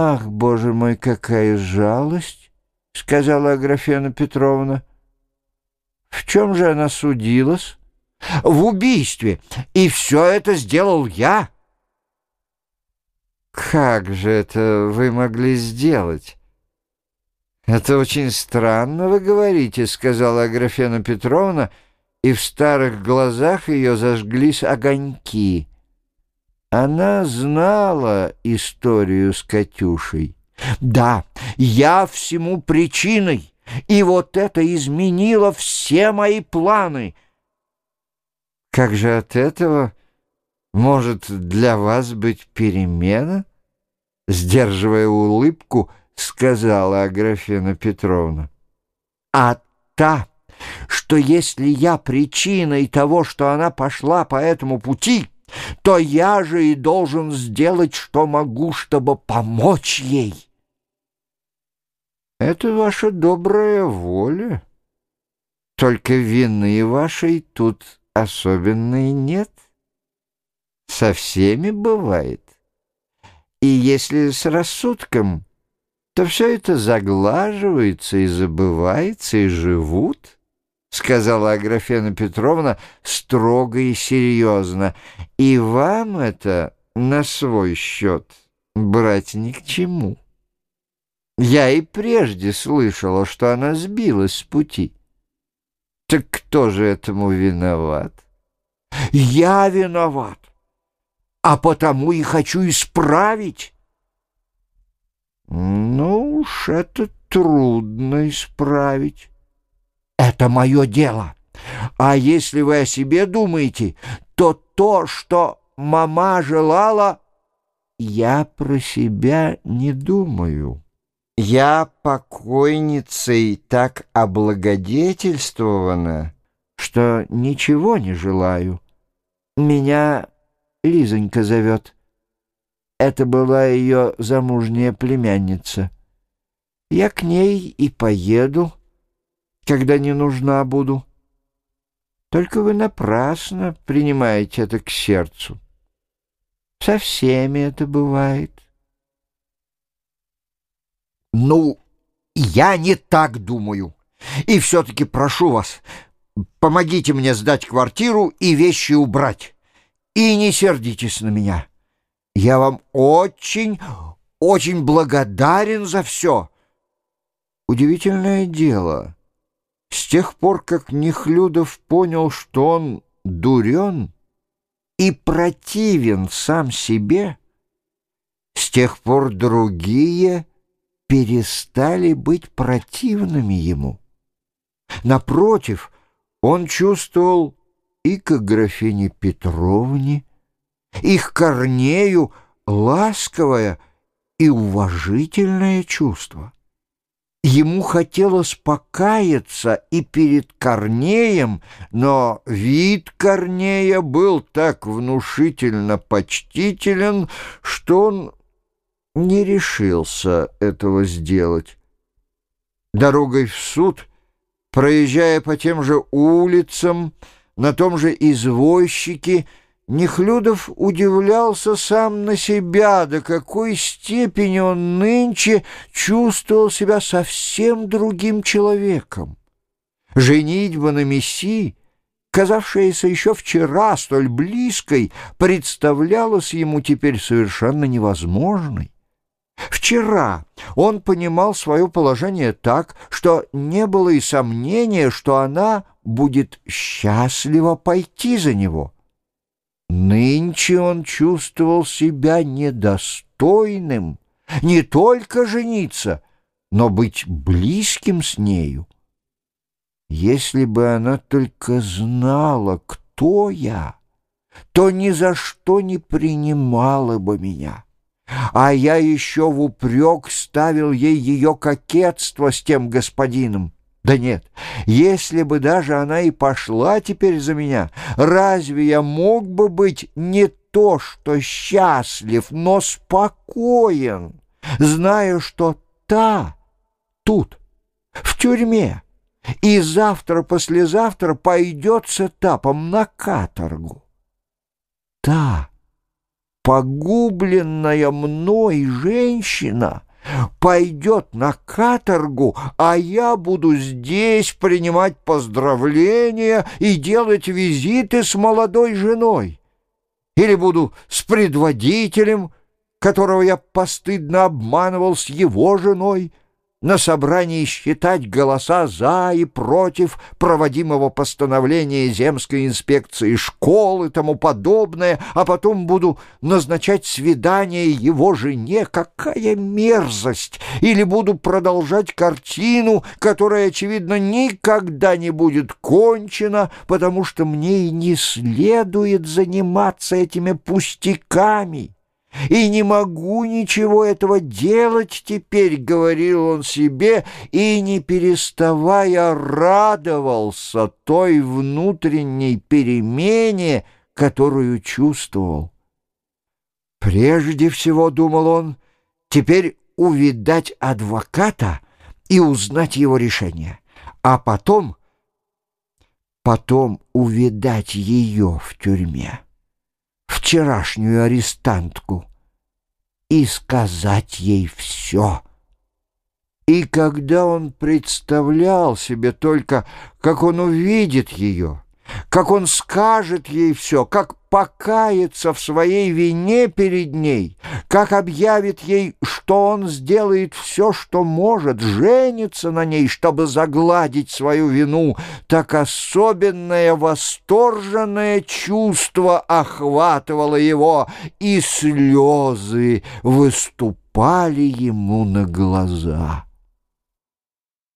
«Ах, боже мой, какая жалость!» — сказала Аграфена Петровна. «В чем же она судилась?» «В убийстве, и все это сделал я!» «Как же это вы могли сделать?» «Это очень странно, вы говорите», — сказала Аграфена Петровна, и в старых глазах ее зажглись огоньки. Она знала историю с Катюшей. «Да, я всему причиной, и вот это изменило все мои планы». «Как же от этого может для вас быть перемена?» Сдерживая улыбку, сказала Аграфена Петровна. «А та, что если я причиной того, что она пошла по этому пути...» то я же и должен сделать, что могу, чтобы помочь ей. Это ваша добрая воля. Только вины вашей тут особенной нет. Со всеми бывает. И если с рассудком, то все это заглаживается и забывается, и живут —— сказала Аграфена Петровна строго и серьезно, — «и вам это на свой счет брать ни к чему. Я и прежде слышала, что она сбилась с пути. Так кто же этому виноват?» «Я виноват, а потому и хочу исправить». «Ну уж это трудно исправить». Это мое дело. А если вы о себе думаете, то то, что мама желала, я про себя не думаю. Я покойницей так облагодетельствована, что ничего не желаю. Меня Лизонька зовет. Это была ее замужняя племянница. Я к ней и поеду когда не нужна буду. Только вы напрасно принимаете это к сердцу. Со всеми это бывает. Ну, я не так думаю. И все-таки прошу вас, помогите мне сдать квартиру и вещи убрать. И не сердитесь на меня. Я вам очень, очень благодарен за все. Удивительное дело — с тех пор, как Нехлюдов понял, что он дурен и противен сам себе, с тех пор другие перестали быть противными ему. Напротив, он чувствовал и к графине Петровне, и к Корнею ласковое и уважительное чувство. Ему хотелось покаяться и перед Корнеем, но вид Корнея был так внушительно почтителен, что он не решился этого сделать. Дорогой в суд, проезжая по тем же улицам, на том же извозчике, Нехлюдов удивлялся сам на себя, до какой степени он нынче чувствовал себя совсем другим человеком. Женитьба на Мессии, казавшаяся еще вчера столь близкой, представлялась ему теперь совершенно невозможной. Вчера он понимал свое положение так, что не было и сомнения, что она будет счастлива пойти за него — Нынче он чувствовал себя недостойным не только жениться, но быть близким с нею. Если бы она только знала, кто я, то ни за что не принимала бы меня. А я еще в упрек ставил ей ее кокетство с тем господином. Да нет, если бы даже она и пошла теперь за меня, разве я мог бы быть не то, что счастлив, но спокоен, зная, что та тут, в тюрьме, и завтра-послезавтра пойдет с этапом на каторгу? Та погубленная мной женщина пойдет на каторгу, а я буду здесь принимать поздравления и делать визиты с молодой женой. Или буду с предводителем, которого я постыдно обманывал с его женой, на собрании считать голоса за и против проводимого постановления земской инспекции школ и тому подобное, а потом буду назначать свидание его жене. Какая мерзость! Или буду продолжать картину, которая, очевидно, никогда не будет кончена, потому что мне и не следует заниматься этими пустяками» и не могу ничего этого делать теперь, — говорил он себе, и, не переставая, радовался той внутренней перемене, которую чувствовал. Прежде всего, — думал он, — теперь увидать адвоката и узнать его решение, а потом, потом увидать ее в тюрьме вчерашнюю арестантку и сказать ей все. И когда он представлял себе только, как он увидит ее, как он скажет ей все, как покается в своей вине перед ней, как объявит ей, что он сделает все, что может, женится на ней, чтобы загладить свою вину, так особенное восторженное чувство охватывало его, и слезы выступали ему на глаза.